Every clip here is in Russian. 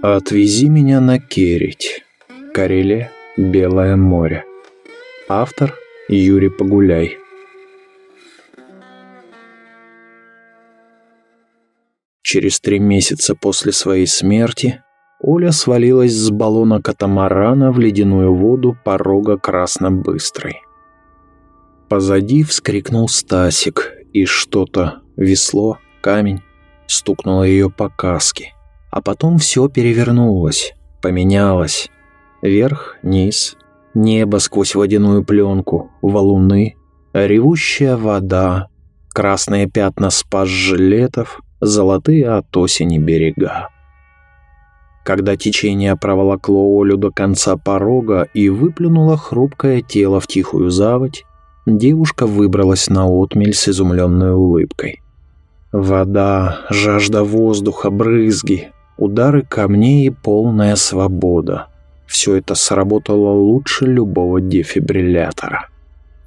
«Отвези меня на Керить». Карелия, Белое море. Автор Юрий Погуляй. Через три месяца после своей смерти Оля свалилась с баллона катамарана в ледяную воду порога Красно-Быстрой. Позади вскрикнул Стасик, и что-то, весло, камень, стукнуло ее по каске. А потом все перевернулось, поменялось. Вверх, низ, небо сквозь водяную пленку, валуны, ревущая вода, красные пятна спас жилетов, золотые от осени берега. Когда течение проволокло Олю до конца порога и выплюнуло хрупкое тело в тихую заводь, девушка выбралась на отмель с изумленной улыбкой. Вода, жажда воздуха, брызги, удары камней и полная свобода. Все это сработало лучше любого дефибриллятора.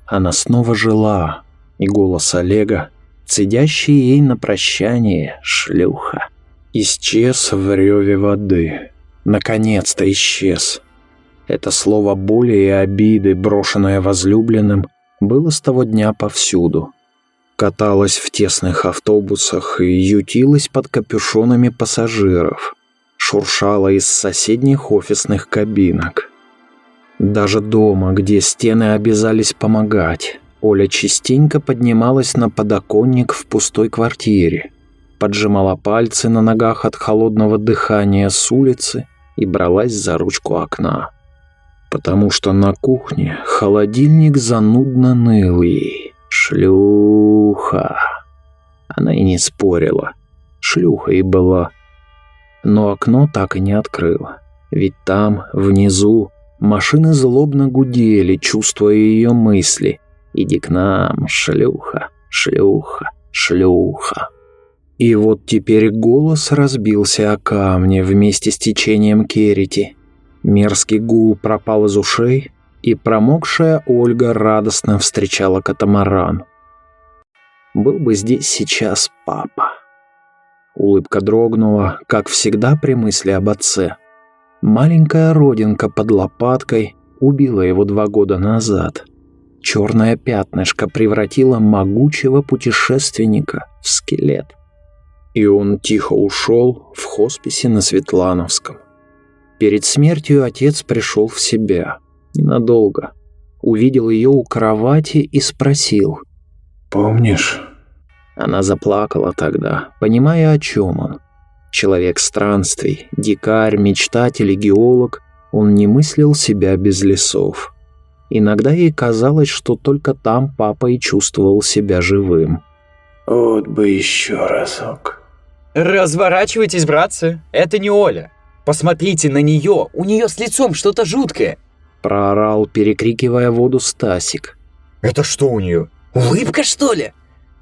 Она снова жила, и голос Олега, цедящий ей на прощание, шлюха, исчез в реве воды. Наконец-то исчез. Это слово боли и обиды, брошенное возлюбленным, было с того дня повсюду каталась в тесных автобусах и ютилась под капюшонами пассажиров, шуршала из соседних офисных кабинок. Даже дома, где стены обязались помогать, Оля частенько поднималась на подоконник в пустой квартире, поджимала пальцы на ногах от холодного дыхания с улицы и бралась за ручку окна. Потому что на кухне холодильник занудно ныл ей. Шлюха. Она и не спорила. Шлюха и была. Но окно так и не открыла. Ведь там, внизу, машины злобно гудели, чувствуя ее мысли. «Иди к нам, шлюха, шлюха, шлюха». И вот теперь голос разбился о камне вместе с течением Керрити. Мерзкий гул пропал из ушей, и промокшая Ольга радостно встречала катамаран. Был бы здесь сейчас папа. Улыбка дрогнула, как всегда при мысли об отце. Маленькая родинка под лопаткой убила его два года назад. Черное пятнышко превратило могучего путешественника в скелет. И он тихо ушел в хосписе на Светлановском. Перед смертью отец пришел в себя – Ненадолго. Увидел ее у кровати и спросил. «Помнишь?» Она заплакала тогда, понимая, о чем он. Человек странствий, дикарь, мечтатель и геолог, он не мыслил себя без лесов. Иногда ей казалось, что только там папа и чувствовал себя живым. «Вот бы еще разок». «Разворачивайтесь, братцы, это не Оля. Посмотрите на нее, у нее с лицом что-то жуткое. Проорал, перекрикивая воду Стасик. «Это что у нее? Улыбка, что ли?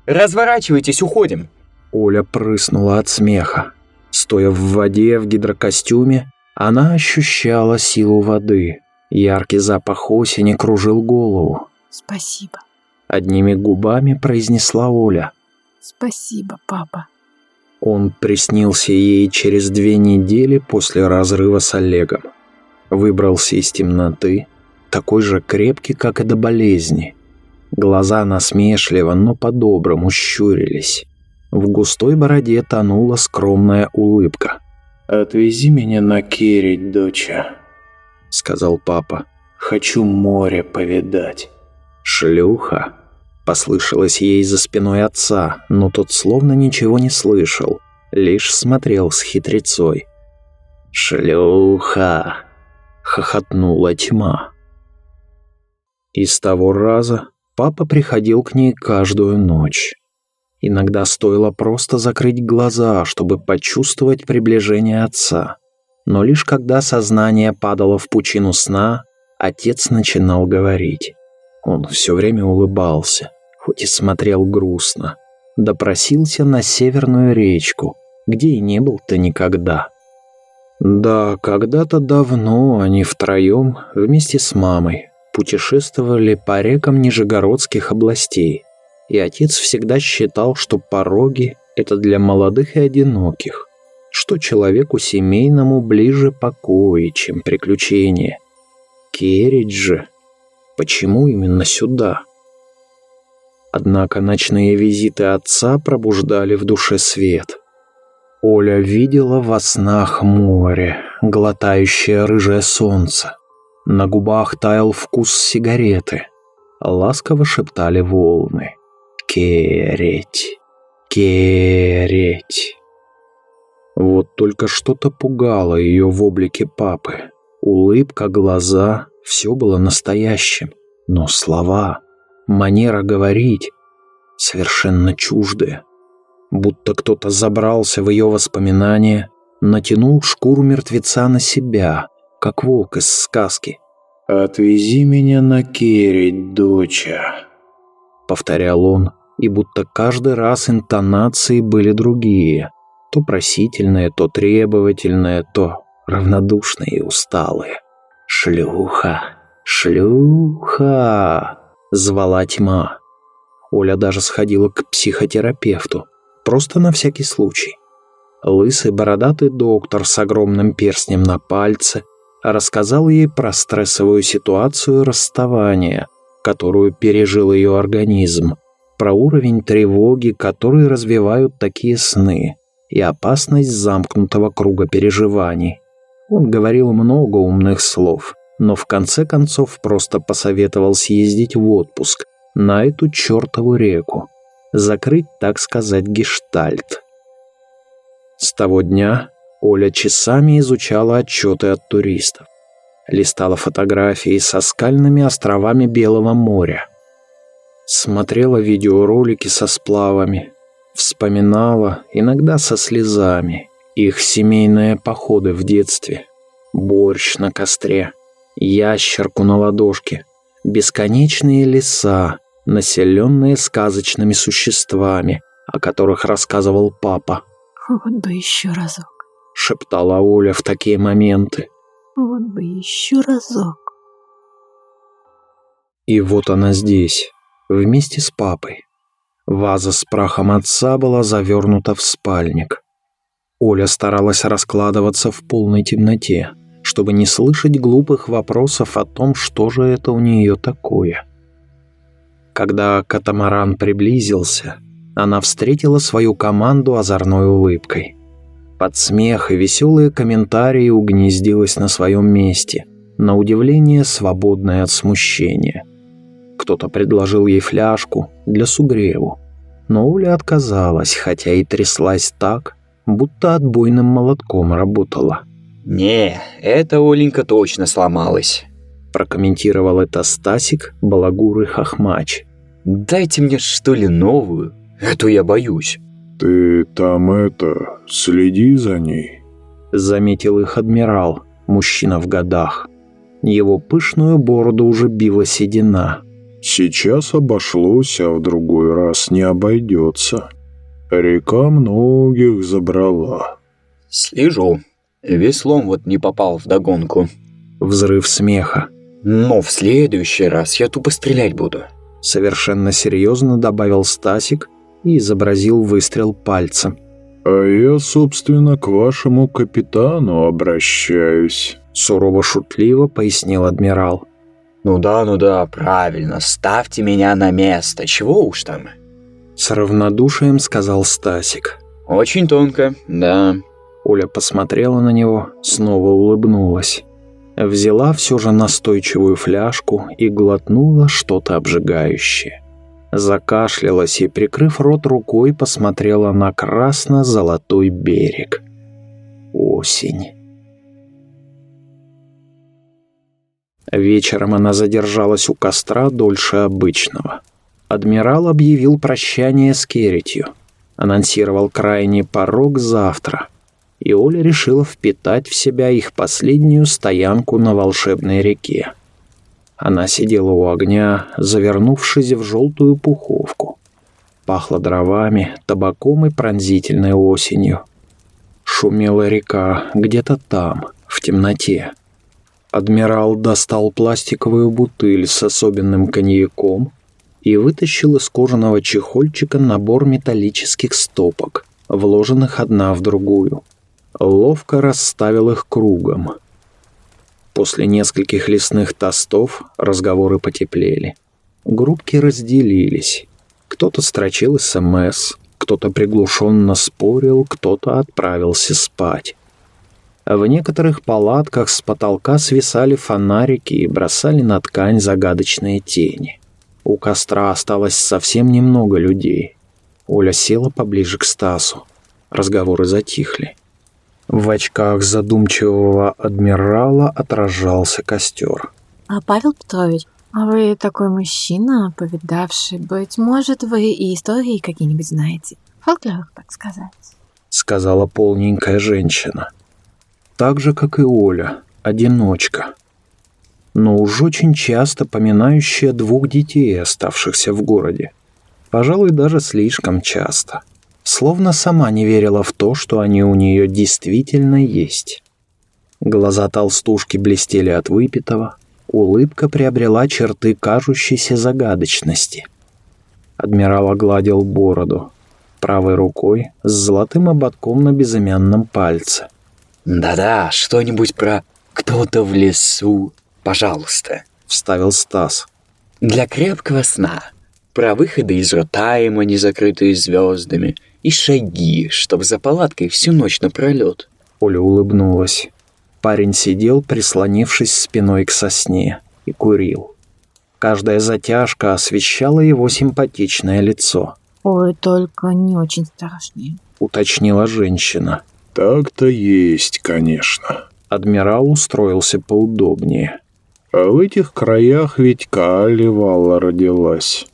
Разворачивайтесь, уходим!» Оля прыснула от смеха. Стоя в воде в гидрокостюме, она ощущала силу воды. Яркий запах осени кружил голову. «Спасибо», — одними губами произнесла Оля. «Спасибо, папа». Он приснился ей через две недели после разрыва с Олегом выбрался из темноты, такой же крепкий, как и до болезни. Глаза насмешливо, но по-доброму щурились. В густой бороде тонула скромная улыбка. «Отвези меня на Керить, доча», — сказал папа. «Хочу море повидать». «Шлюха», — послышалось ей за спиной отца, но тот словно ничего не слышал, лишь смотрел с хитрецой. «Шлюха», хохотнула тьма. И с того раза папа приходил к ней каждую ночь. Иногда стоило просто закрыть глаза, чтобы почувствовать приближение отца. Но лишь когда сознание падало в пучину сна, отец начинал говорить. Он все время улыбался, хоть и смотрел грустно. Допросился на северную речку, где и не был-то никогда. Да, когда-то давно они втроем вместе с мамой путешествовали по рекам Нижегородских областей, и отец всегда считал, что пороги – это для молодых и одиноких. что человеку семейному ближе покои, чем приключения. Керридж же, почему именно сюда? Однако ночные визиты отца пробуждали в душе свет. Оля видела во снах море, глотающее рыжее солнце. На губах таял вкус сигареты. Ласково шептали волны. «Кереть! Кереть!» Вот только что-то пугало ее в облике папы. Улыбка, глаза — все было настоящим. Но слова, манера говорить — совершенно чуждые. Будто кто-то забрался в ее воспоминания, натянул шкуру мертвеца на себя, как волк из сказки. «Отвези меня на Керить, доча», — повторял он, и будто каждый раз интонации были другие — то просительные, то требовательные, то равнодушные и усталые. «Шлюха! Шлюха!» — звала тьма. Оля даже сходила к психотерапевту, просто на всякий случай. Лысый бородатый доктор с огромным перстнем на пальце рассказал ей про стрессовую ситуацию расставания, которую пережил ее организм, про уровень тревоги, который развивают такие сны, и опасность замкнутого круга переживаний. Он говорил много умных слов, но в конце концов просто посоветовал съездить в отпуск на эту чертову реку, закрыть, так сказать, гештальт. С того дня Оля часами изучала отчеты от туристов, листала фотографии со скальными островами Белого моря, смотрела видеоролики со сплавами, Вспоминала, иногда со слезами, их семейные походы в детстве. Борщ на костре, ящерку на ладошке, бесконечные леса, населенные сказочными существами, о которых рассказывал папа. «Вот бы еще разок», — шептала Оля в такие моменты. «Вот бы еще разок». И вот она здесь, вместе с папой. Ваза с прахом отца была завернута в спальник. Оля старалась раскладываться в полной темноте, чтобы не слышать глупых вопросов о том, что же это у нее такое. Когда катамаран приблизился, она встретила свою команду озорной улыбкой. Под смех и веселые комментарии угнездилась на своем месте, на удивление свободная от смущения. Кто-то предложил ей фляжку для сугреву, но Оля отказалась, хотя и тряслась так, будто отбойным молотком работала. «Не, эта Оленька точно сломалась», – прокомментировал это Стасик, балагур и хохмач. «Дайте мне, что ли, новую, эту я боюсь». «Ты там это, следи за ней», – заметил их адмирал, мужчина в годах. Его пышную бороду уже била седина – Сейчас обошлось, а в другой раз не обойдется. Река многих забрала. Слежу. Веслом вот не попал в догонку. Взрыв смеха. Но в следующий раз я тупо стрелять буду. Совершенно серьезно добавил Стасик и изобразил выстрел пальцем. «А я, собственно, к вашему капитану обращаюсь», — сурово-шутливо пояснил адмирал. «Ну да, ну да, правильно, ставьте меня на место, чего уж там». С равнодушием сказал Стасик. «Очень тонко, да». Оля посмотрела на него, снова улыбнулась. Взяла все же настойчивую фляжку и глотнула что-то обжигающее. Закашлялась и, прикрыв рот рукой, посмотрела на красно-золотой берег. Осень. Вечером она задержалась у костра дольше обычного. Адмирал объявил прощание с Керритью. Анонсировал крайний порог завтра. И Оля решила впитать в себя их последнюю стоянку на волшебной реке. Она сидела у огня, завернувшись в желтую пуховку. Пахло дровами, табаком и пронзительной осенью. Шумела река где-то там, в темноте. Адмирал достал пластиковую бутыль с особенным коньяком и вытащил из кожаного чехольчика набор металлических стопок, вложенных одна в другую. Ловко расставил их кругом. После нескольких лесных тостов разговоры потеплели. Группки разделились. Кто-то строчил СМС, кто-то приглушенно спорил, кто-то отправился спать. В некоторых палатках с потолка свисали фонарики и бросали на ткань загадочные тени. У костра осталось совсем немного людей. Оля села поближе к Стасу. Разговоры затихли. В очках задумчивого адмирала отражался костер. А Павел Петрович, а вы такой мужчина, повидавший, быть может, вы и истории какие-нибудь знаете? Фольклор, так сказать. Сказала полненькая женщина. Так же, как и Оля, одиночка. Но уж очень часто поминающая двух детей, оставшихся в городе. Пожалуй, даже слишком часто словно сама не верила в то, что они у нее действительно есть. Глаза толстушки блестели от выпитого, улыбка приобрела черты кажущейся загадочности. Адмирал огладил бороду, правой рукой с золотым ободком на безымянном пальце. «Да-да, что-нибудь про «кто-то в лесу», пожалуйста», — вставил Стас. «Для крепкого сна. Про выходы из Ротайма, не закрытые звездами, и шаги, чтоб за палаткой всю ночь напролет. Оля улыбнулась. Парень сидел, прислонившись спиной к сосне, и курил. Каждая затяжка освещала его симпатичное лицо. «Ой, только не очень страшные», — уточнила женщина. «Так-то есть, конечно». Адмирал устроился поудобнее. «А в этих краях ведь Кали Валла родилась.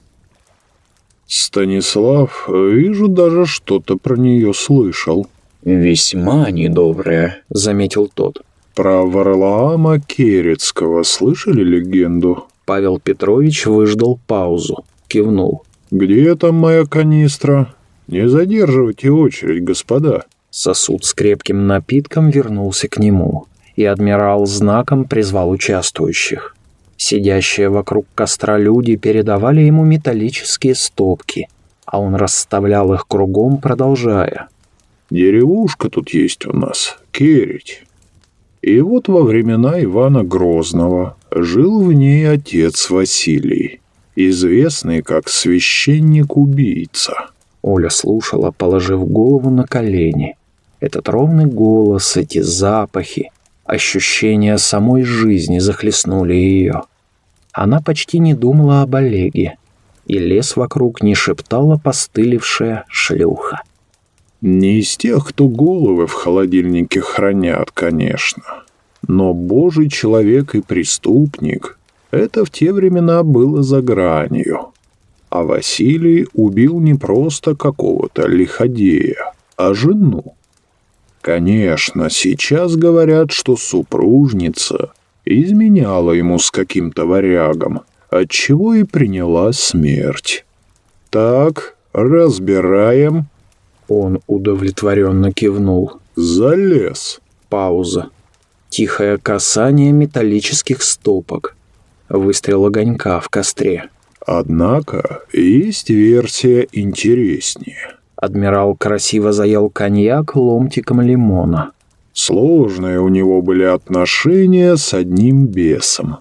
«Станислав, вижу, даже что-то про нее слышал». «Весьма недоброе», — заметил тот. «Про Варлаама Керецкого слышали легенду?» Павел Петрович выждал паузу, кивнул. «Где там моя канистра? Не задерживайте очередь, господа». Сосуд с крепким напитком вернулся к нему, и адмирал знаком призвал участвующих. Сидящие вокруг костра люди передавали ему металлические стопки, а он расставлял их кругом, продолжая. «Деревушка тут есть у нас, Керить. И вот во времена Ивана Грозного жил в ней отец Василий, известный как священник-убийца». Оля слушала, положив голову на колени. Этот ровный голос, эти запахи, Ощущения самой жизни захлестнули ее. Она почти не думала об Олеге, и лес вокруг не шептала постылившая шлюха. Не из тех, кто головы в холодильнике хранят, конечно. Но божий человек и преступник — это в те времена было за гранью. А Василий убил не просто какого-то лиходея, а жену. Конечно, сейчас говорят, что супружница изменяла ему с каким-то варягом, отчего и приняла смерть. Так, разбираем. Он удовлетворенно кивнул. Залез. Пауза. Тихое касание металлических стопок. Выстрел огонька в костре. Однако есть версия интереснее. Адмирал красиво заел коньяк ломтиком лимона. Сложные у него были отношения с одним бесом.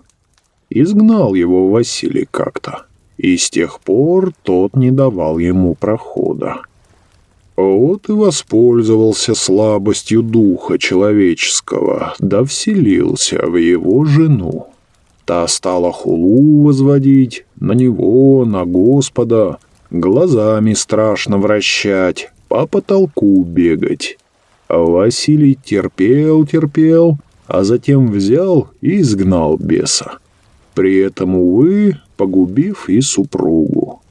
Изгнал его Василий как-то, и с тех пор тот не давал ему прохода. Вот и воспользовался слабостью духа человеческого, да вселился в его жену. Та стала хулу возводить на него, на Господа, глазами страшно вращать, по потолку бегать. Василий терпел, терпел, а затем взял и изгнал беса. При этом, увы, погубив и супругу.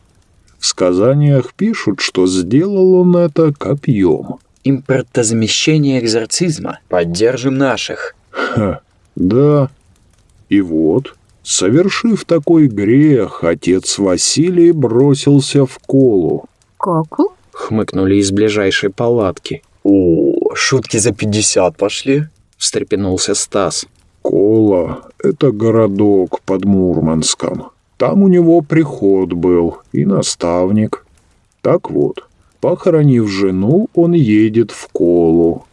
В сказаниях пишут, что сделал он это копьем. Импортозамещение экзорцизма. Поддержим наших. Ха, да. И вот, Совершив такой грех, отец Василий бросился в колу. «Коку?» — хмыкнули из ближайшей палатки. «О, шутки за пятьдесят пошли?» — встрепенулся Стас. «Кола — это городок под Мурманском. Там у него приход был и наставник. Так вот, похоронив жену, он едет в Колу.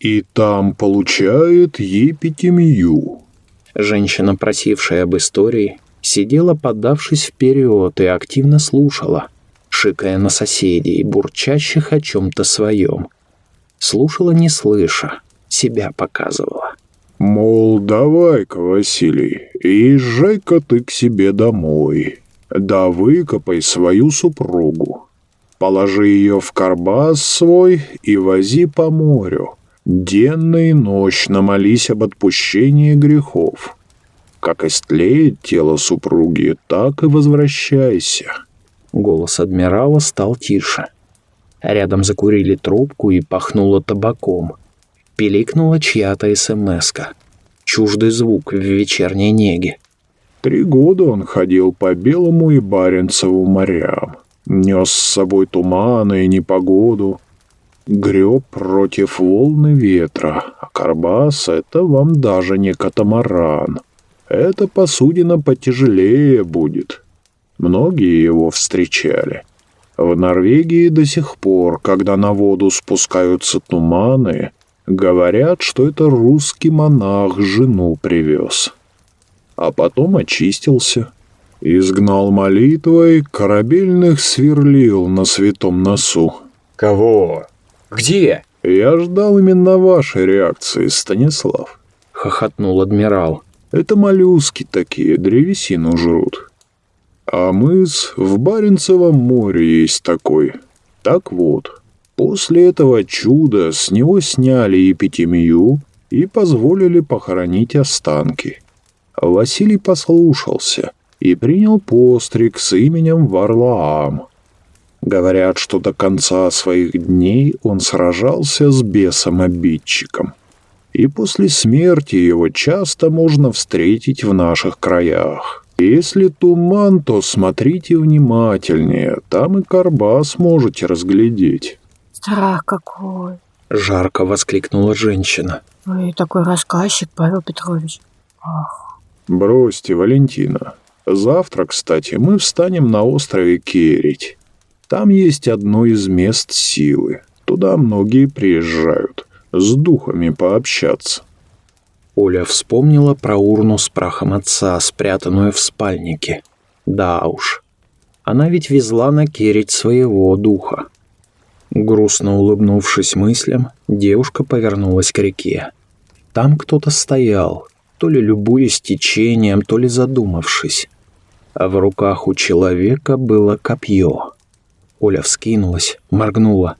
и там получает епитемию». Женщина, просившая об истории, сидела, подавшись вперед, и активно слушала, шикая на соседей, бурчащих о чем-то своем. Слушала не слыша, себя показывала. Мол, давай-ка, Василий, езжай-ка ты к себе домой. Да выкопай свою супругу. Положи ее в карбас свой и вози по морю. Денно и ночно молись об отпущении грехов. Как истлеет тело супруги, так и возвращайся. Голос адмирала стал тише. Рядом закурили трубку и пахнуло табаком. Пиликнула чья-то СМСка. Чуждый звук в вечерней неге. Три года он ходил по Белому и Баренцеву морям. Нес с собой туманы и непогоду. Греб против волны ветра. А Карбас — это вам даже не катамаран. Эта посудина потяжелее будет. Многие его встречали. В Норвегии до сих пор, когда на воду спускаются туманы, Говорят, что это русский монах жену привез. А потом очистился. Изгнал молитвой, корабельных сверлил на святом носу. Кого? Где? Я ждал именно вашей реакции, Станислав. Хохотнул адмирал. Это моллюски такие, древесину жрут. А мыс в Баренцевом море есть такой. Так вот, После этого чуда с него сняли эпитемию и позволили похоронить останки. Василий послушался и принял постриг с именем Варлаам. Говорят, что до конца своих дней он сражался с бесом-обидчиком. И после смерти его часто можно встретить в наших краях. Если туман, то смотрите внимательнее, там и Карбас можете разглядеть. Страх какой! Жарко воскликнула женщина. Вы такой рассказчик, Павел Петрович. Ах. Бросьте, Валентина. Завтра, кстати, мы встанем на острове Керить. Там есть одно из мест силы. Туда многие приезжают. С духами пообщаться. Оля вспомнила про урну с прахом отца, спрятанную в спальнике. Да уж. Она ведь везла на Керить своего духа. Грустно улыбнувшись мыслям, девушка повернулась к реке. Там кто-то стоял, то ли любуясь течением, то ли задумавшись. А в руках у человека было копье. Оля вскинулась, моргнула.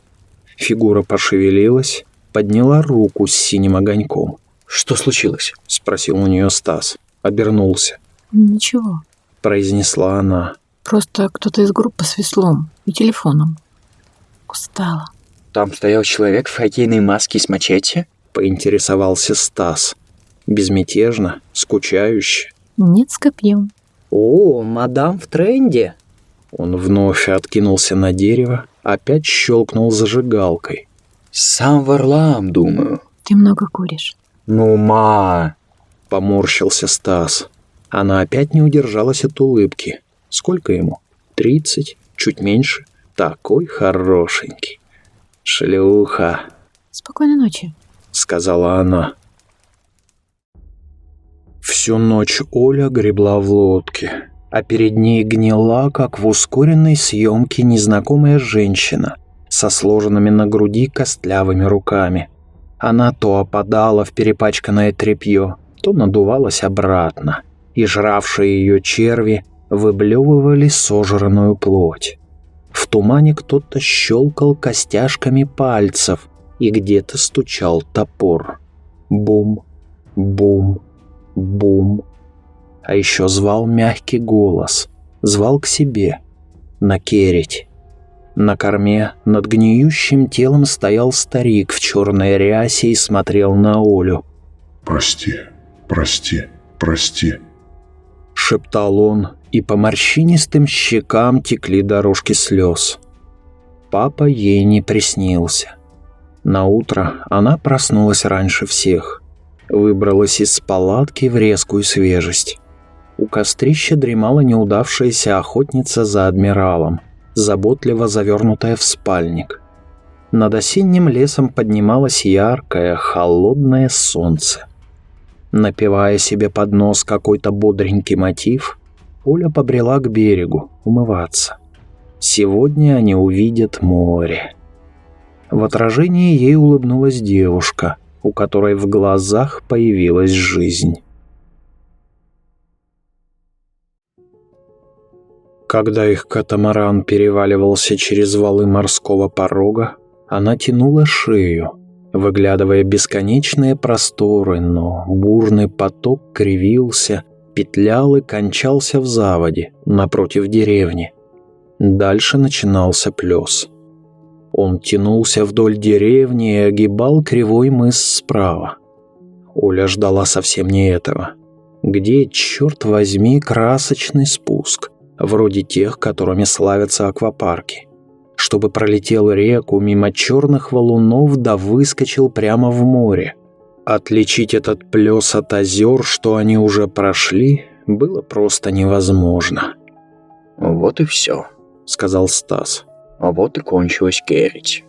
Фигура пошевелилась, подняла руку с синим огоньком. «Что случилось?» — спросил у нее Стас. Обернулся. «Ничего», — произнесла она. «Просто кто-то из группы с веслом и телефоном. Устала. Там стоял человек в хоккейной маске с мачете? Поинтересовался Стас. Безмятежно, скучающе. Нет, с копьем. О, мадам в тренде. Он вновь откинулся на дерево, опять щелкнул зажигалкой. Сам Варлам, думаю. Ты много куришь. Ну, ма. Поморщился Стас. Она опять не удержалась от улыбки. Сколько ему? Тридцать? Чуть меньше? такой хорошенький. Шлюха. Спокойной ночи, сказала она. Всю ночь Оля гребла в лодке, а перед ней гнила, как в ускоренной съемке, незнакомая женщина со сложенными на груди костлявыми руками. Она то опадала в перепачканное тряпье, то надувалась обратно, и жравшие ее черви выблевывали сожранную плоть. В тумане кто-то щелкал костяшками пальцев, и где-то стучал топор. Бум, бум, бум. А еще звал мягкий голос. Звал к себе. Накерить. На корме над гниющим телом стоял старик в черной рясе и смотрел на Олю. «Прости, прости, прости», — шептал он, и по морщинистым щекам текли дорожки слез. Папа ей не приснился. На утро она проснулась раньше всех, выбралась из палатки в резкую свежесть. У кострища дремала неудавшаяся охотница за адмиралом, заботливо завернутая в спальник. Над осенним лесом поднималось яркое, холодное солнце. Напевая себе под нос какой-то бодренький мотив, Оля побрела к берегу умываться. Сегодня они увидят море. В отражении ей улыбнулась девушка, у которой в глазах появилась жизнь. Когда их катамаран переваливался через валы морского порога, она тянула шею, выглядывая бесконечные просторы, но бурный поток кривился, петлял и кончался в заводе напротив деревни. Дальше начинался плес. Он тянулся вдоль деревни и огибал кривой мыс справа. Оля ждала совсем не этого. Где, черт возьми, красочный спуск, вроде тех, которыми славятся аквапарки? чтобы пролетел реку мимо черных валунов да выскочил прямо в море. Отличить этот плес от озер, что они уже прошли, было просто невозможно. «Вот и все», — сказал Стас. «А вот и кончилась Керрить».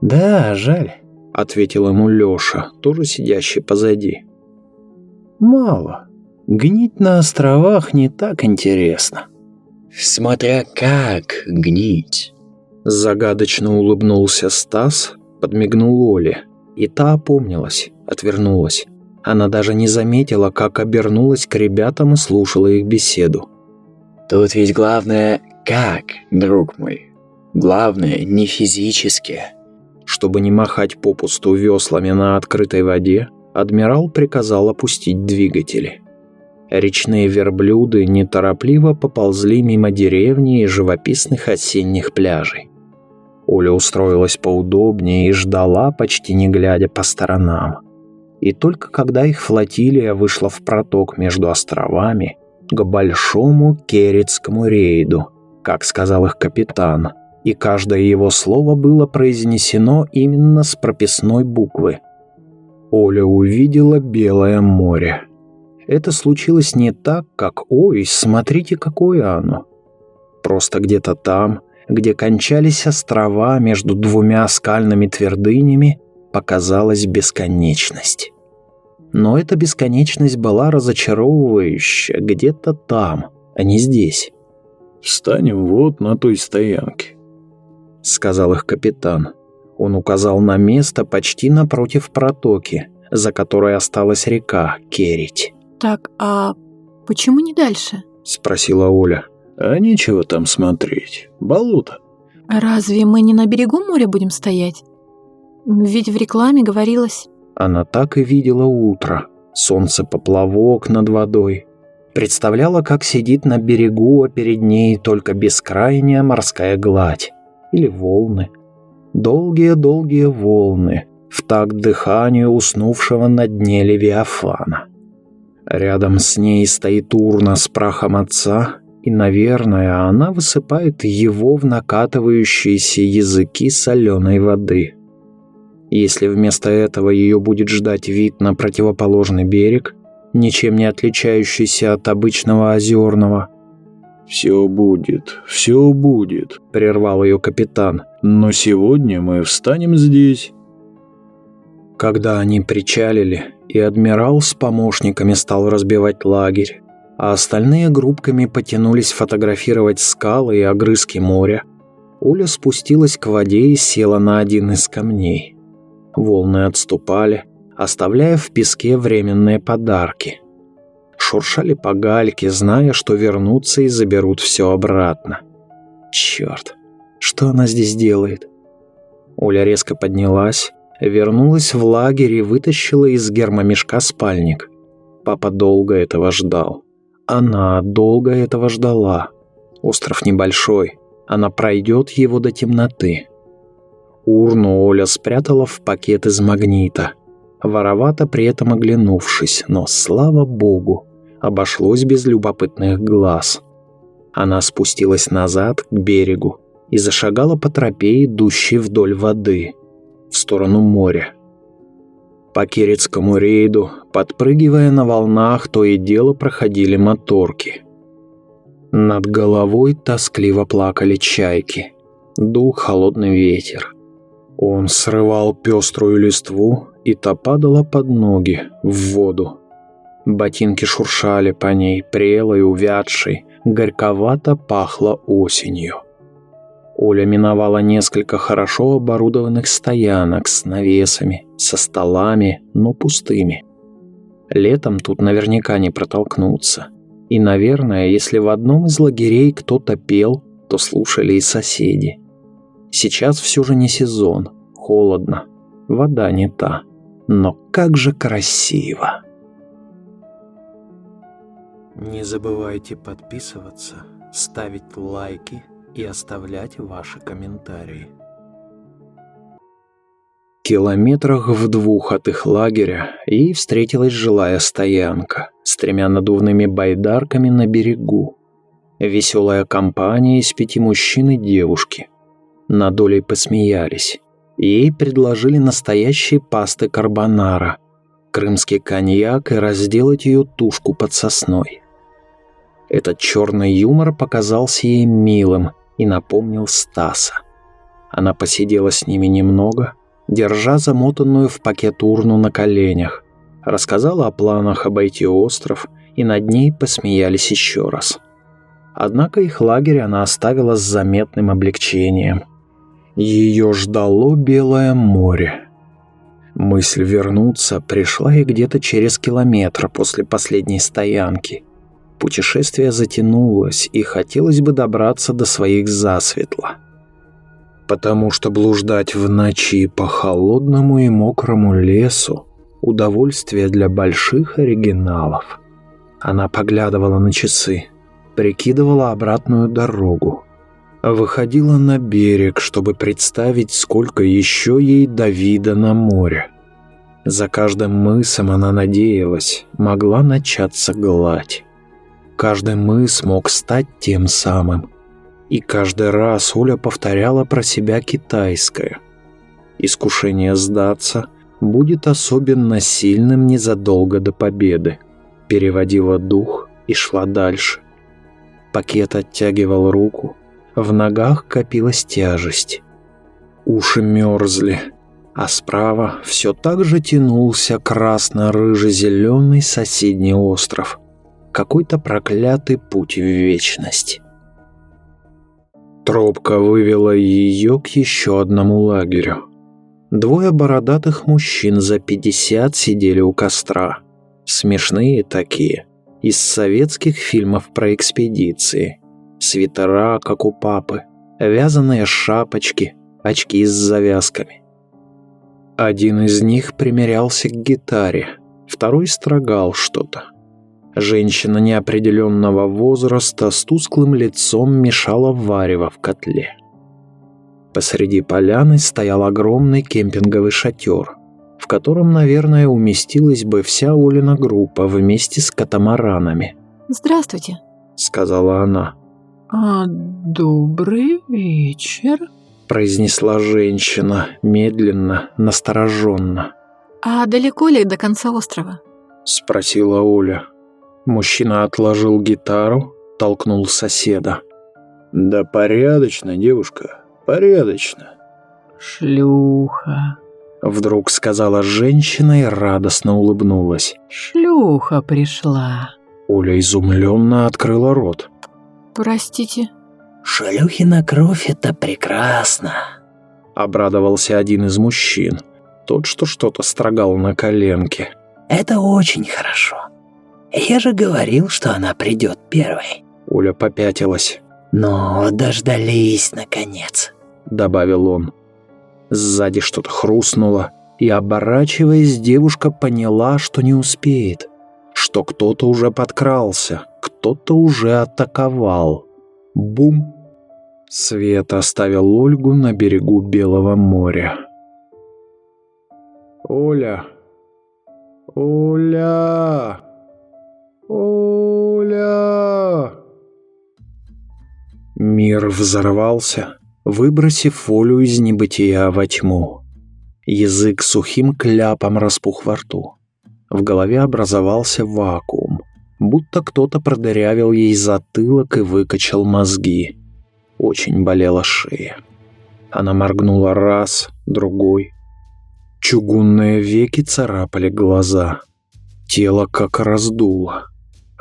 «Да, жаль», — ответил ему Леша, тоже сидящий позади. «Мало. Гнить на островах не так интересно». «Смотря как гнить». Загадочно улыбнулся Стас, подмигнул Оле, и та опомнилась, отвернулась. Она даже не заметила, как обернулась к ребятам и слушала их беседу. «Тут ведь главное «как», друг мой. Главное не физически». Чтобы не махать попусту веслами на открытой воде, адмирал приказал опустить двигатели. Речные верблюды неторопливо поползли мимо деревни и живописных осенних пляжей. Оля устроилась поудобнее и ждала, почти не глядя по сторонам. И только когда их флотилия вышла в проток между островами, к большому Керецкому рейду, как сказал их капитан, и каждое его слово было произнесено именно с прописной буквы. Оля увидела Белое море. Это случилось не так, как «Ой, смотрите, какое оно!» Просто где-то там – где кончались острова между двумя скальными твердынями, показалась бесконечность. Но эта бесконечность была разочаровывающая где-то там, а не здесь. «Встанем вот на той стоянке», — сказал их капитан. Он указал на место почти напротив протоки, за которой осталась река Керить. «Так, а почему не дальше?» — спросила Оля. А нечего там смотреть. Болото. Разве мы не на берегу моря будем стоять? Ведь в рекламе говорилось... Она так и видела утро. Солнце поплавок над водой. Представляла, как сидит на берегу, а перед ней только бескрайняя морская гладь. Или волны. Долгие-долгие волны, в такт дыханию уснувшего на дне Левиафана. Рядом с ней стоит урна с прахом отца и, наверное, она высыпает его в накатывающиеся языки соленой воды. Если вместо этого ее будет ждать вид на противоположный берег, ничем не отличающийся от обычного озерного, «Все будет, все будет», — прервал ее капитан. «Но сегодня мы встанем здесь». Когда они причалили, и адмирал с помощниками стал разбивать лагерь, а остальные группками потянулись фотографировать скалы и огрызки моря. Оля спустилась к воде и села на один из камней. Волны отступали, оставляя в песке временные подарки. Шуршали по гальке, зная, что вернутся и заберут все обратно. Черт, что она здесь делает? Оля резко поднялась, вернулась в лагерь и вытащила из гермомешка спальник. Папа долго этого ждал. Она долго этого ждала. Остров небольшой, она пройдет его до темноты. Урну Оля спрятала в пакет из магнита, воровато при этом оглянувшись, но, слава богу, обошлось без любопытных глаз. Она спустилась назад к берегу и зашагала по тропе, идущей вдоль воды, в сторону моря. По Кирицкому рейду, подпрыгивая на волнах, то и дело проходили моторки. Над головой тоскливо плакали чайки. Дул холодный ветер. Он срывал пеструю листву, и та падала под ноги, в воду. Ботинки шуршали по ней, прелой, увядшей, горьковато пахло осенью. Оля миновала несколько хорошо оборудованных стоянок с навесами, со столами, но пустыми. Летом тут наверняка не протолкнуться. И, наверное, если в одном из лагерей кто-то пел, то слушали и соседи. Сейчас все же не сезон, холодно, вода не та. Но как же красиво! Не забывайте подписываться, ставить лайки и оставлять ваши комментарии. Километрах в двух от их лагеря ей встретилась жилая стоянка с тремя надувными байдарками на берегу. Веселая компания из пяти мужчин и девушки. Над долей посмеялись. Ей предложили настоящие пасты карбонара, крымский коньяк и разделать ее тушку под сосной. Этот черный юмор показался ей милым и напомнил Стаса. Она посидела с ними немного, держа замотанную в пакет урну на коленях, рассказала о планах обойти остров, и над ней посмеялись еще раз. Однако их лагерь она оставила с заметным облегчением. Ее ждало Белое море. Мысль вернуться пришла и где-то через километр после последней стоянки. Путешествие затянулось, и хотелось бы добраться до своих засветла. Потому что блуждать в ночи по холодному и мокрому лесу – удовольствие для больших оригиналов. Она поглядывала на часы, прикидывала обратную дорогу. Выходила на берег, чтобы представить, сколько еще ей до вида на море. За каждым мысом она надеялась, могла начаться гладь. Каждый мыс мог стать тем самым. И каждый раз Оля повторяла про себя китайское. Искушение сдаться будет особенно сильным незадолго до победы. Переводила дух и шла дальше. Пакет оттягивал руку, в ногах копилась тяжесть. Уши мерзли, а справа все так же тянулся красно-рыже-зеленый соседний остров. Какой-то проклятый путь в вечность. Тропка вывела ее к еще одному лагерю. Двое бородатых мужчин за пятьдесят сидели у костра. Смешные такие, из советских фильмов про экспедиции свитера, как у папы, вязаные шапочки, очки с завязками. Один из них примерялся к гитаре, второй строгал что-то. Женщина неопределенного возраста с тусклым лицом мешала варево в котле. Посреди поляны стоял огромный кемпинговый шатер, в котором, наверное, уместилась бы вся Олина группа вместе с катамаранами. «Здравствуйте», — сказала она. «А, добрый вечер», — произнесла женщина, медленно, настороженно. «А далеко ли до конца острова?» — спросила Оля. Мужчина отложил гитару, толкнул соседа. «Да порядочно, девушка, порядочно». «Шлюха», — вдруг сказала женщина и радостно улыбнулась. «Шлюха пришла». Оля изумленно открыла рот. «Простите». «Шлюхина кровь — это прекрасно», — обрадовался один из мужчин. Тот, что что-то строгал на коленке. «Это очень хорошо. Я же говорил, что она придет первой». Оля попятилась. «Но дождались, наконец», — добавил он. Сзади что-то хрустнуло, и, оборачиваясь, девушка поняла, что не успеет, что кто-то уже подкрался, кто-то уже атаковал. Бум! Свет оставил Ольгу на берегу Белого моря. «Оля! Оля! Оля!» Мир взорвался, выбросив Олю из небытия во тьму. Язык сухим кляпом распух во рту. В голове образовался вакуум будто кто-то продырявил ей затылок и выкачал мозги. Очень болела шея. Она моргнула раз, другой. Чугунные веки царапали глаза. Тело как раздуло.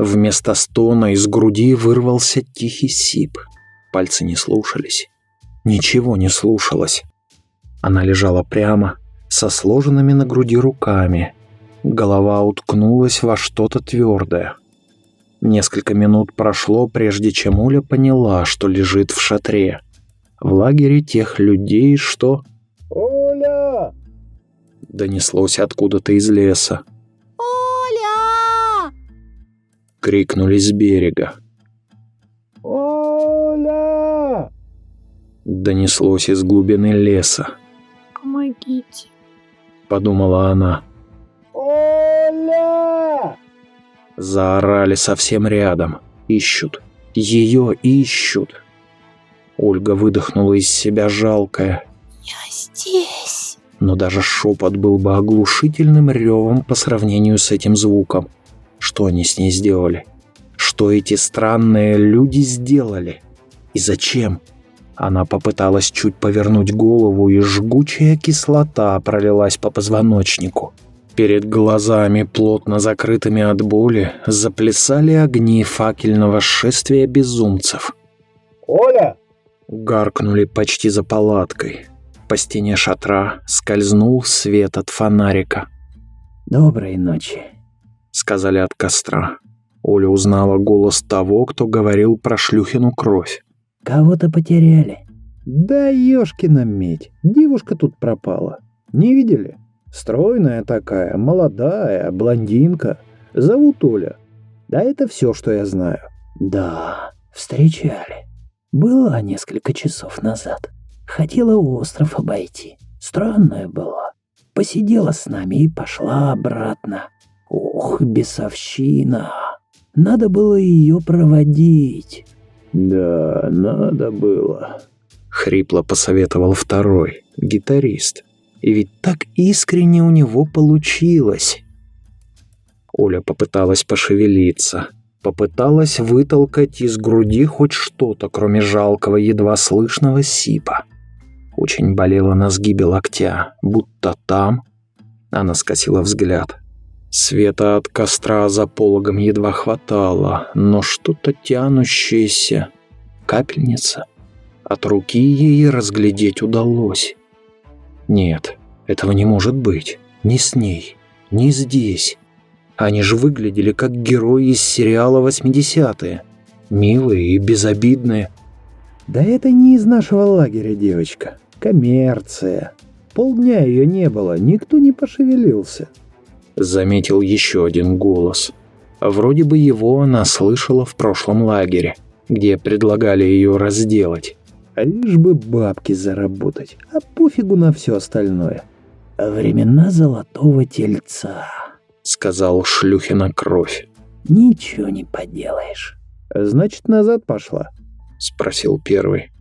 Вместо стона из груди вырвался тихий сип. Пальцы не слушались. Ничего не слушалось. Она лежала прямо, со сложенными на груди руками. Голова уткнулась во что-то твердое. Несколько минут прошло, прежде чем Уля поняла, что лежит в шатре. В лагере тех людей, что... «Оля!» Донеслось откуда-то из леса. Крикнули с берега. «Оля!» Донеслось из глубины леса. «Помогите!» Подумала она. «Оля!» Заорали совсем рядом. Ищут. Ее ищут. Ольга выдохнула из себя жалкое. «Я здесь!» Но даже шепот был бы оглушительным ревом по сравнению с этим звуком. Что они с ней сделали? Что эти странные люди сделали? И зачем? Она попыталась чуть повернуть голову, и жгучая кислота пролилась по позвоночнику. Перед глазами, плотно закрытыми от боли, заплясали огни факельного шествия безумцев. «Оля!» Гаркнули почти за палаткой. По стене шатра скользнул свет от фонарика. Доброй ночи. Сказали от костра. Оля узнала голос того, кто говорил про шлюхину кровь. Кого-то потеряли. Да ёшкина медь, девушка тут пропала. Не видели? Стройная такая, молодая, блондинка. Зовут Оля. Да это все, что я знаю. Да, встречали. Была несколько часов назад. Хотела остров обойти. Странная была. Посидела с нами и пошла обратно. Ох, бесовщина. Надо было ее проводить. Да, надо было. Хрипло посоветовал второй, гитарист. И ведь так искренне у него получилось. Оля попыталась пошевелиться. Попыталась вытолкать из груди хоть что-то, кроме жалкого, едва слышного сипа. Очень болела на сгибе локтя, будто там... Она скосила взгляд. Света от костра за пологом едва хватало, но что-то тянущееся. Капельница. От руки ей разглядеть удалось. Нет, этого не может быть. Ни с ней, ни здесь. Они же выглядели как герои из сериала «80-е». Милые и безобидные. Да это не из нашего лагеря, девочка. Коммерция. Полдня ее не было, никто не пошевелился. Заметил еще один голос. Вроде бы его она слышала в прошлом лагере, где предлагали ее разделать. Лишь бы бабки заработать, а пофигу на все остальное. Времена золотого тельца. Сказал Шлюхина кровь. Ничего не поделаешь. Значит, назад пошла? Спросил первый.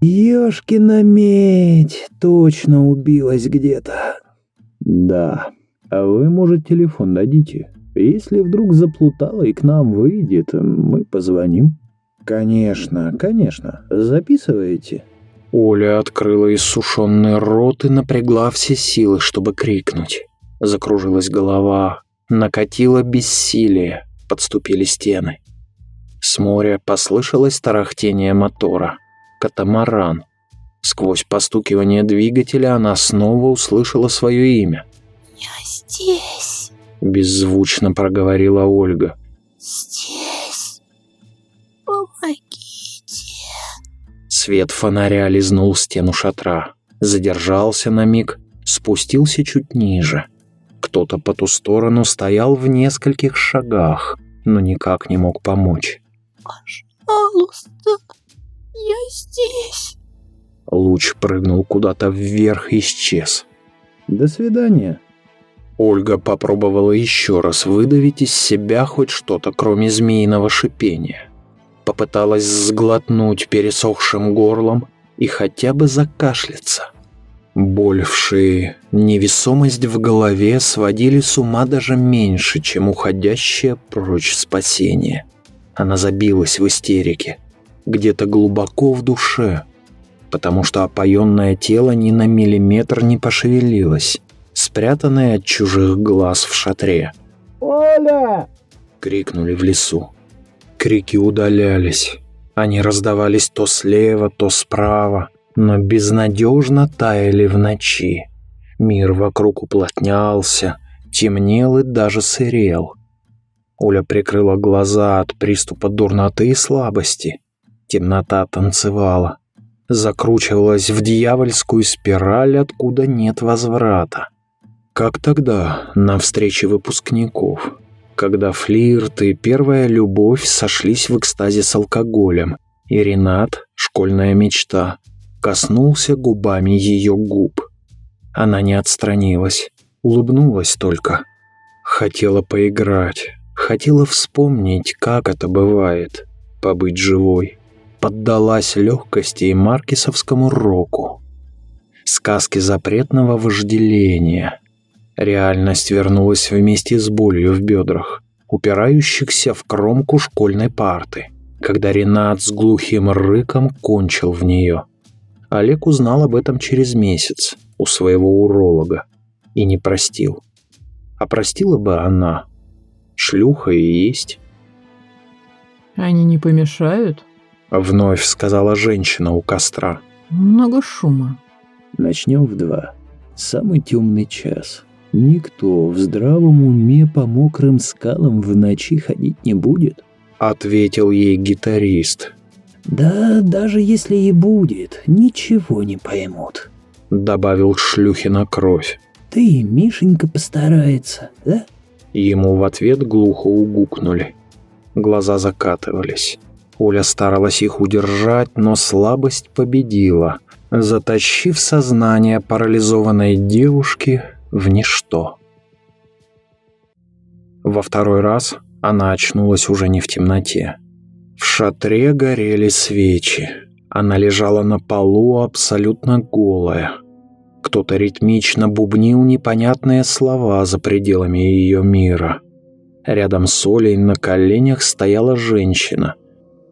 Ёшкина медь, точно убилась где-то. Да, а вы, может, телефон дадите? Если вдруг заплутала и к нам выйдет, мы позвоним. Конечно, конечно. Записываете? Оля открыла иссушенный рот и напрягла все силы, чтобы крикнуть. Закружилась голова, накатило бессилие, подступили стены. С моря послышалось тарахтение мотора. Катамаран. Сквозь постукивание двигателя она снова услышала свое имя. «Я здесь, Беззвучно проговорила Ольга. здесь. Помогите!» Свет фонаря лизнул стену шатра. Задержался на миг, спустился чуть ниже. Кто-то по ту сторону стоял в нескольких шагах, но никак не мог помочь. «Пожалуйста, я здесь!» Луч прыгнул куда-то вверх и исчез. До свидания. Ольга попробовала еще раз выдавить из себя хоть что-то, кроме змеиного шипения. Попыталась сглотнуть пересохшим горлом и хотя бы закашляться. Боль в шее, невесомость в голове сводили с ума даже меньше, чем уходящее прочь спасение. Она забилась в истерике. Где-то глубоко в душе. потому что опоенное тело ни на миллиметр не пошевелилось, спрятанное от чужих глаз в шатре. «Оля!» — крикнули в лесу. Крики удалялись. Они раздавались то слева, то справа, но безнадежно таяли в ночи. Мир вокруг уплотнялся, темнел и даже сырел. Оля прикрыла глаза от приступа дурноты и слабости. Темнота танцевала, закручивалась в дьявольскую спираль, откуда нет возврата. Как тогда, на встрече выпускников, когда флирт и первая любовь сошлись в экстазе с алкоголем, и Ренат, школьная мечта, коснулся губами ее губ. Она не отстранилась, улыбнулась только. Хотела поиграть, хотела вспомнить, как это бывает, побыть живой. Поддалась легкости и маркисовскому року. Сказки запретного вожделения. Реальность вернулась вместе с болью в бедрах, упирающихся в кромку школьной парты, когда Ренат с глухим рыком кончил в нее. Олег узнал об этом через месяц у своего уролога и не простил. А простила бы она. Шлюха и есть. Они не помешают? Вновь сказала женщина у костра. Много шума. Начнем в два. Самый темный час. Никто в здравом уме по мокрым скалам в ночи ходить не будет. Ответил ей гитарист. Да, даже если и будет, ничего не поймут. Добавил шлюхина кровь. Ты и Мишенька постарается, да? Ему в ответ глухо угукнули. Глаза закатывались. Оля старалась их удержать, но слабость победила, затащив сознание парализованной девушки в ничто. Во второй раз она очнулась уже не в темноте. В шатре горели свечи. Она лежала на полу абсолютно голая. Кто-то ритмично бубнил непонятные слова за пределами ее мира. Рядом с Олей на коленях стояла женщина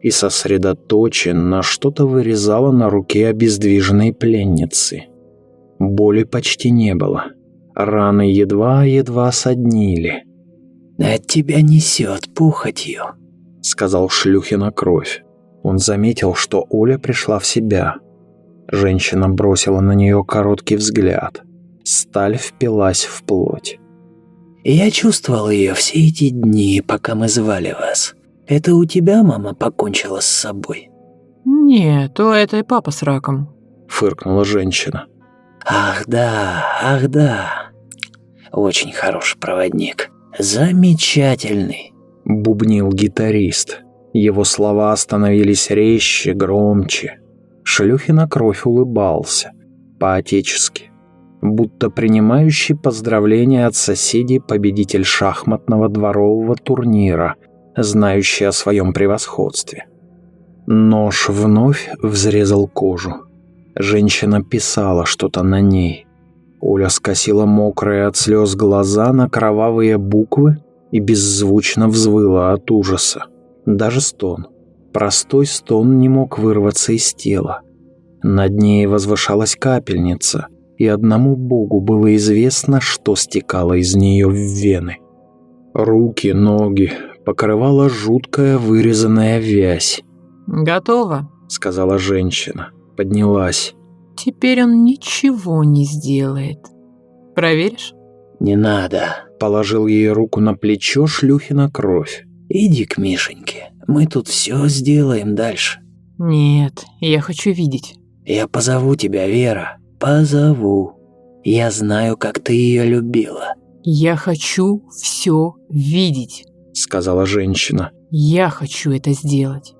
и сосредоточенно что-то вырезала на руке обездвиженной пленницы. Боли почти не было. Раны едва-едва соднили. «От тебя несет пухотью», — сказал Шлюхина кровь. Он заметил, что Оля пришла в себя. Женщина бросила на нее короткий взгляд. Сталь впилась в плоть. «Я чувствовал ее все эти дни, пока мы звали вас. Это у тебя мама покончила с собой?» «Нет, у этой папа с раком», — фыркнула женщина. «Ах да, ах да. Очень хороший проводник. Замечательный», — бубнил гитарист. Его слова становились резче, громче. Шлюхина кровь улыбался. По-отечески. Будто принимающий поздравления от соседей победитель шахматного дворового турнира, знающий о своем превосходстве. Нож вновь взрезал кожу. Женщина писала что-то на ней. Оля скосила мокрые от слез глаза на кровавые буквы и беззвучно взвыла от ужаса. Даже стон. Простой стон не мог вырваться из тела. Над ней возвышалась капельница, и одному богу было известно, что стекало из нее в вены. Руки, ноги покрывала жуткая вырезанная вязь. «Готово», — сказала женщина. Поднялась. «Теперь он ничего не сделает. Проверишь?» «Не надо», — положил ей руку на плечо Шлюхина кровь. «Иди к Мишеньке. Мы тут все сделаем дальше». «Нет, я хочу видеть». «Я позову тебя, Вера. Позову. Я знаю, как ты ее любила». «Я хочу все видеть», — сказала женщина. «Я хочу это сделать.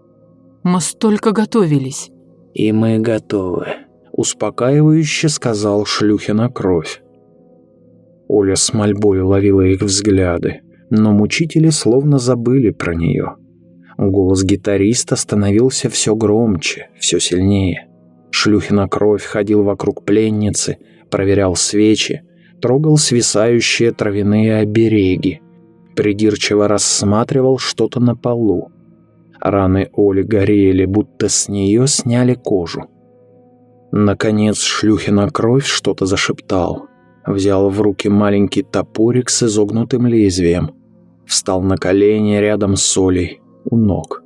Мы столько готовились». «И мы готовы», — успокаивающе сказал Шлюхина кровь. Оля с мольбой ловила их взгляды но мучители словно забыли про нее. Голос гитариста становился все громче, все сильнее. Шлюхина кровь ходил вокруг пленницы, проверял свечи, трогал свисающие травяные обереги, придирчиво рассматривал что-то на полу. Раны Оли горели, будто с нее сняли кожу. Наконец Шлюхина кровь что-то зашептал. Взял в руки маленький топорик с изогнутым лезвием. Встал на колени рядом с Олей, у ног.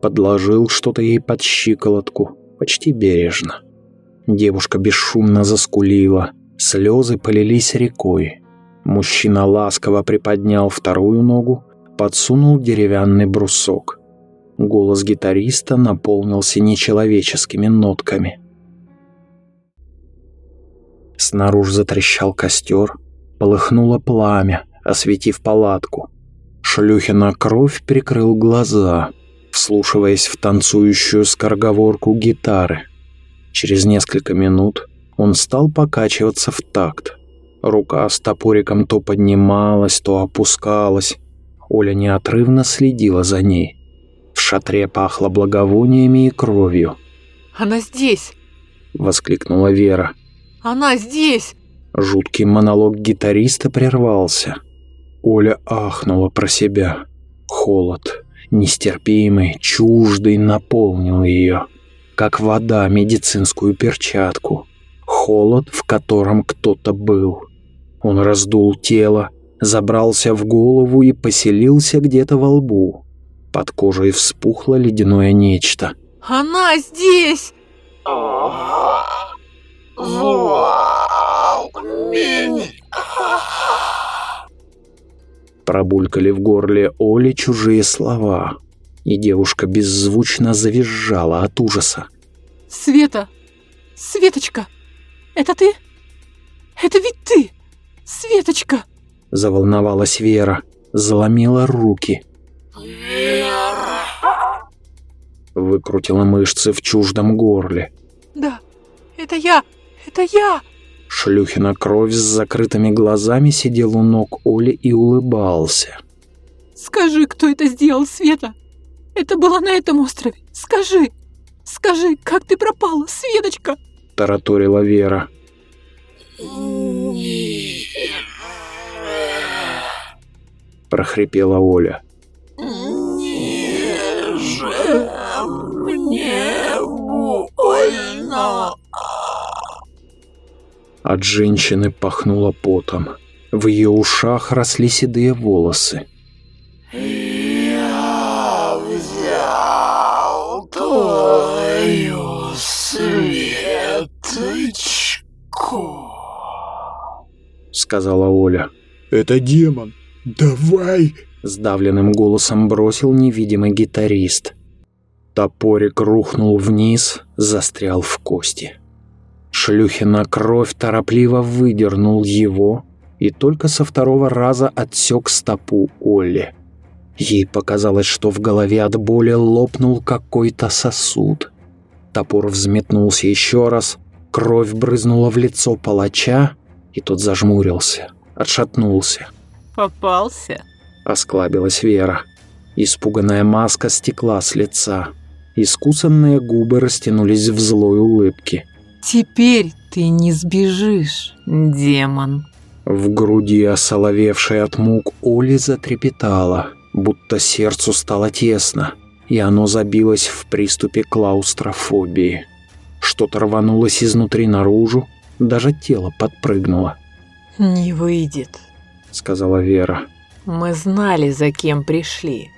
Подложил что-то ей под щиколотку, почти бережно. Девушка бесшумно заскулила, слезы полились рекой. Мужчина ласково приподнял вторую ногу, подсунул деревянный брусок. Голос гитариста наполнился нечеловеческими нотками. Снаружи затрещал костер, полыхнуло пламя, осветив палатку. Шлюхина кровь прикрыл глаза, вслушиваясь в танцующую скороговорку гитары. Через несколько минут он стал покачиваться в такт. Рука с топориком то поднималась, то опускалась. Оля неотрывно следила за ней. Шатре пахло благовониями и кровью. Она здесь! Воскликнула Вера. Она здесь! Жуткий монолог гитариста прервался. Оля ахнула про себя. Холод, нестерпимый, чуждый, наполнил ее, как вода медицинскую перчатку. Холод, в котором кто-то был. Он раздул тело, забрался в голову и поселился где-то во лбу. Под кожей вспухло ледяное нечто. Она здесь! Пробулькали в горле Оли чужие слова, и девушка беззвучно завизжала от ужаса. Света! Светочка! Это ты? Это ведь ты! Светочка!» Заволновалась Вера, заломила руки. Выкрутила мышцы в чуждом горле. «Да, это я! Это я!» Шлюхина кровь с закрытыми глазами сидел у ног Оли и улыбался. «Скажи, кто это сделал, Света? Это было на этом острове. Скажи! Скажи, как ты пропала, Светочка?» Тараторила Вера. прохрипела Оля. «Ниже мне больно!» От женщины пахнуло потом. В ее ушах росли седые волосы. «Я взял твою светочку», — сказала Оля. «Это демон! Давай!» — сдавленным голосом бросил невидимый гитарист. Топорик рухнул вниз, застрял в кости. Шлюхина кровь торопливо выдернул его и только со второго раза отсек стопу Олли. Ей показалось, что в голове от боли лопнул какой-то сосуд. Топор взметнулся еще раз, кровь брызнула в лицо палача, и тот зажмурился, отшатнулся. «Попался?» — осклабилась Вера. Испуганная маска стекла с лица. Искусанные губы растянулись в злой улыбке. «Теперь ты не сбежишь, демон!» В груди, осоловевшей от мук, Оли затрепетала, будто сердцу стало тесно, и оно забилось в приступе клаустрофобии. Что-то рванулось изнутри наружу, даже тело подпрыгнуло. «Не выйдет», — сказала Вера. «Мы знали, за кем пришли.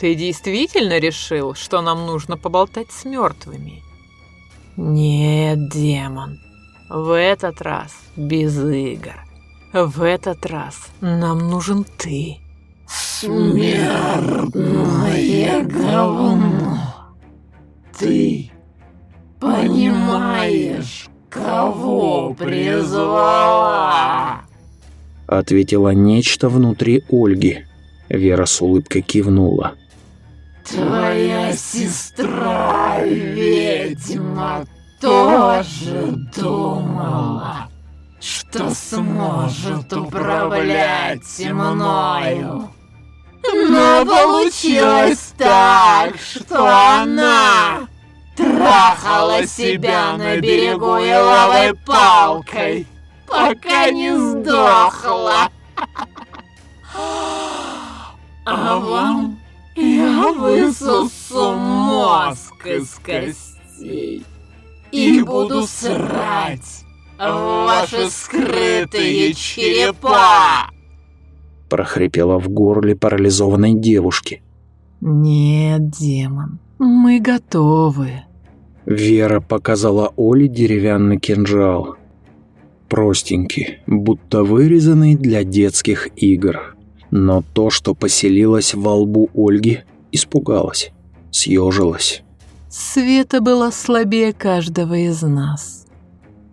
Ты действительно решил, что нам нужно поболтать с мертвыми?» «Нет, демон, в этот раз без игр. В этот раз нам нужен ты». «Смертное говно! Ты понимаешь, кого призвала?» Ответила нечто внутри Ольги. Вера с улыбкой кивнула. Твоя сестра ведьма тоже думала, что сможет управлять мною. Но получилось так, что она трахала себя на берегу еловой палкой, пока не сдохла. А вам я высосу мозг из костей. и буду срать в ваши скрытые черепа!» прохрипела в горле парализованной девушки. «Нет, демон, мы готовы». Вера показала Оле деревянный кинжал. Простенький, будто вырезанный для детских игр. Но то, что поселилось во лбу Ольги, испугалась, съежилась. Света была слабее каждого из нас.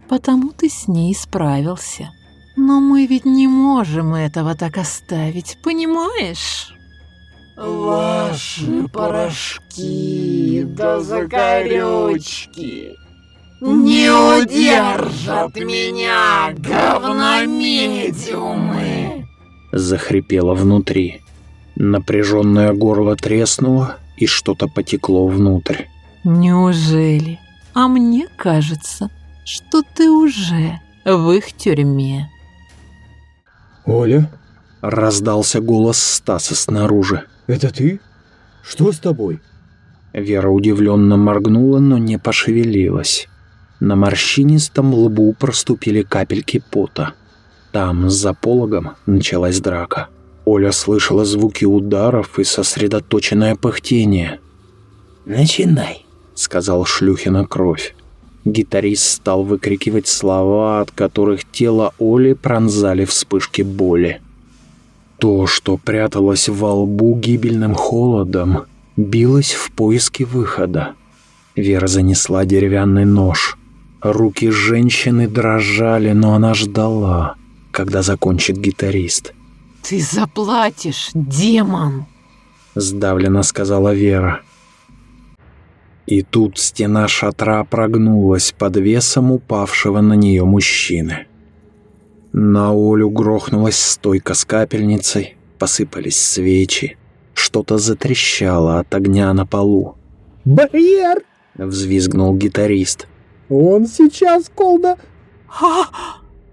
Потому ты с ней справился. Но мы ведь не можем этого так оставить, понимаешь? Ваши порошки да закорючки не удержат меня, говномедиумы! Захрипело внутри. Напряженное горло треснуло, и что-то потекло внутрь. Неужели? А мне кажется, что ты уже в их тюрьме. «Оля?» — раздался голос Стаса снаружи. «Это ты? Что с тобой?» Вера удивленно моргнула, но не пошевелилась. На морщинистом лбу проступили капельки пота. Там, за пологом, началась драка. Оля слышала звуки ударов и сосредоточенное пыхтение. «Начинай», — сказал Шлюхина кровь. Гитарист стал выкрикивать слова, от которых тело Оли пронзали вспышки боли. То, что пряталось во лбу гибельным холодом, билось в поиске выхода. Вера занесла деревянный нож. Руки женщины дрожали, но она ждала, когда закончит гитарист. «Ты заплатишь, демон!» Сдавленно сказала Вера. И тут стена шатра прогнулась под весом упавшего на нее мужчины. На Олю грохнулась стойка с капельницей, посыпались свечи. Что-то затрещало от огня на полу. «Барьер!» — взвизгнул гитарист. «Он сейчас, Колда!»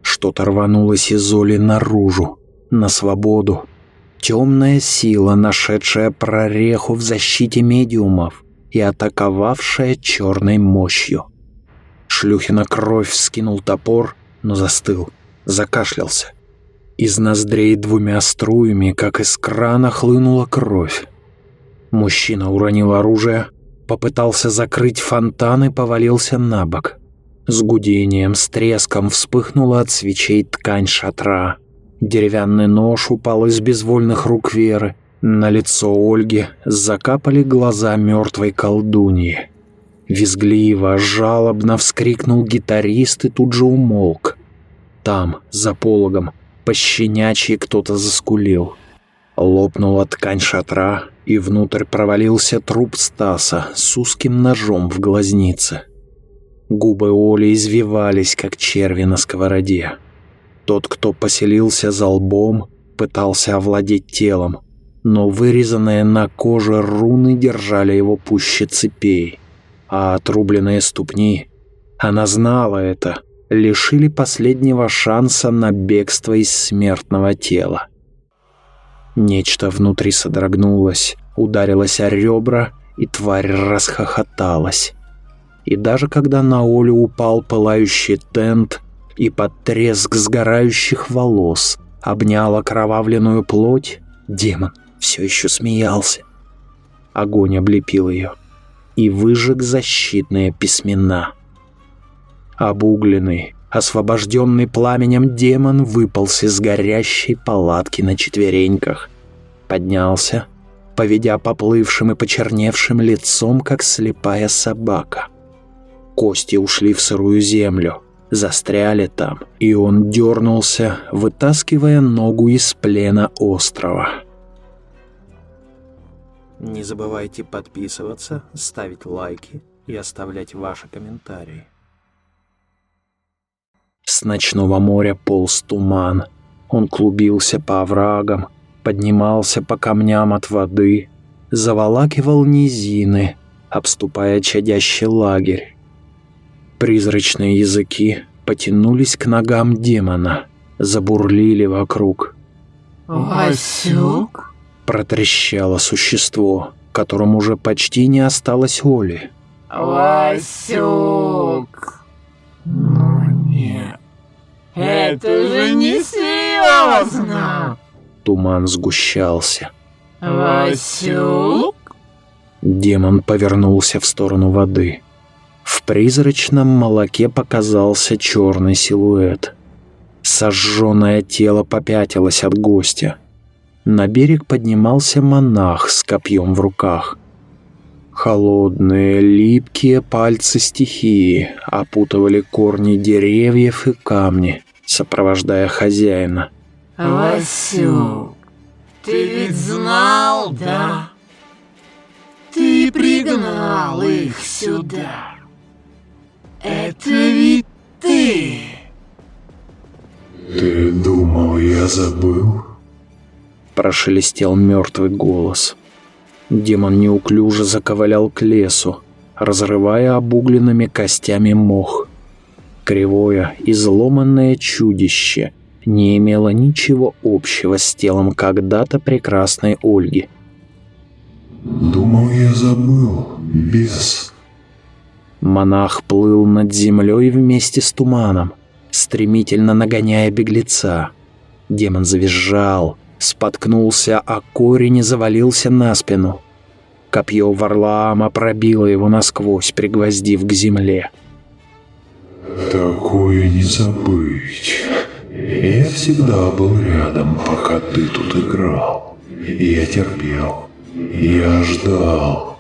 Что-то рванулось из Оли наружу, на свободу. Темная сила, нашедшая прореху в защите медиумов и атаковавшая черной мощью. Шлюхина кровь скинул топор, но застыл, закашлялся. Из ноздрей двумя струями, как из крана, хлынула кровь. Мужчина уронил оружие, попытался закрыть фонтан и повалился на бок. С гудением, с треском вспыхнула от свечей ткань шатра. Деревянный нож упал из безвольных рук Веры, на лицо Ольги закапали глаза мертвой колдуньи. Визгливо, жалобно вскрикнул гитарист и тут же умолк. Там, за пологом, пощенячьи кто-то заскулил. Лопнула ткань шатра, и внутрь провалился труп Стаса с узким ножом в глазнице. Губы Оли извивались, как черви на сковороде. Тот, кто поселился за лбом, пытался овладеть телом, но вырезанные на коже руны держали его пуще цепей, а отрубленные ступни, она знала это, лишили последнего шанса на бегство из смертного тела. Нечто внутри содрогнулось, ударилось о ребра, и тварь расхохоталась. И даже когда на Олю упал пылающий тент и под треск сгорающих волос обнял окровавленную плоть, демон все еще смеялся. Огонь облепил ее и выжег защитные письмена. Обугленный, освобожденный пламенем демон выполз из горящей палатки на четвереньках. Поднялся, поведя поплывшим и почерневшим лицом, как слепая собака. Кости ушли в сырую землю, застряли там, и он дернулся, вытаскивая ногу из плена острова. Не забывайте подписываться, ставить лайки и оставлять ваши комментарии. С ночного моря полз туман. Он клубился по оврагам, поднимался по камням от воды, заволакивал низины, обступая чадящий лагерь. Призрачные языки потянулись к ногам демона, забурлили вокруг. «Васюк?» Протрещало существо, которому уже почти не осталось воли. Васюк. Ну нет. Это же не серьезно. Туман сгущался. Васюк? Демон повернулся в сторону воды. В призрачном молоке показался черный силуэт. Сожженное тело попятилось от гостя. На берег поднимался монах с копьем в руках. Холодные, липкие пальцы стихии опутывали корни деревьев и камни, сопровождая хозяина. Васюк, ты ведь знал, да? Ты пригнал их сюда. Это ведь ты. Ты думал, я забыл? Прошелестел мертвый голос. Демон неуклюже заковылял к лесу, разрывая обугленными костями мох. Кривое, изломанное чудище не имело ничего общего с телом когда-то прекрасной Ольги. Думал, я забыл, бес. Монах плыл над землей вместе с туманом, стремительно нагоняя беглеца. Демон завизжал, споткнулся, а корень и завалился на спину. Копье Варлаама пробило его насквозь, пригвоздив к земле. Такое не забыть. Я всегда был рядом, пока ты тут играл. Я терпел. Я ждал.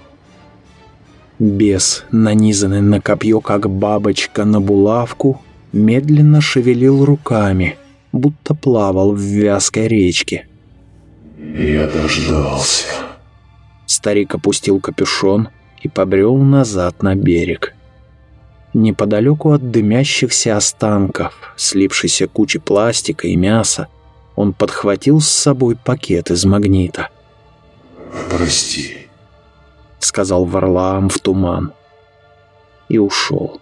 Бес, нанизанный на копье, как бабочка на булавку, медленно шевелил руками, будто плавал в вязкой речке. Я дождался. Старик опустил капюшон и побрел назад на берег. Неподалеку от дымящихся останков, слипшейся кучи пластика и мяса, он подхватил с собой пакет из магнита. Прости. — сказал Варлаам в туман. И ушел.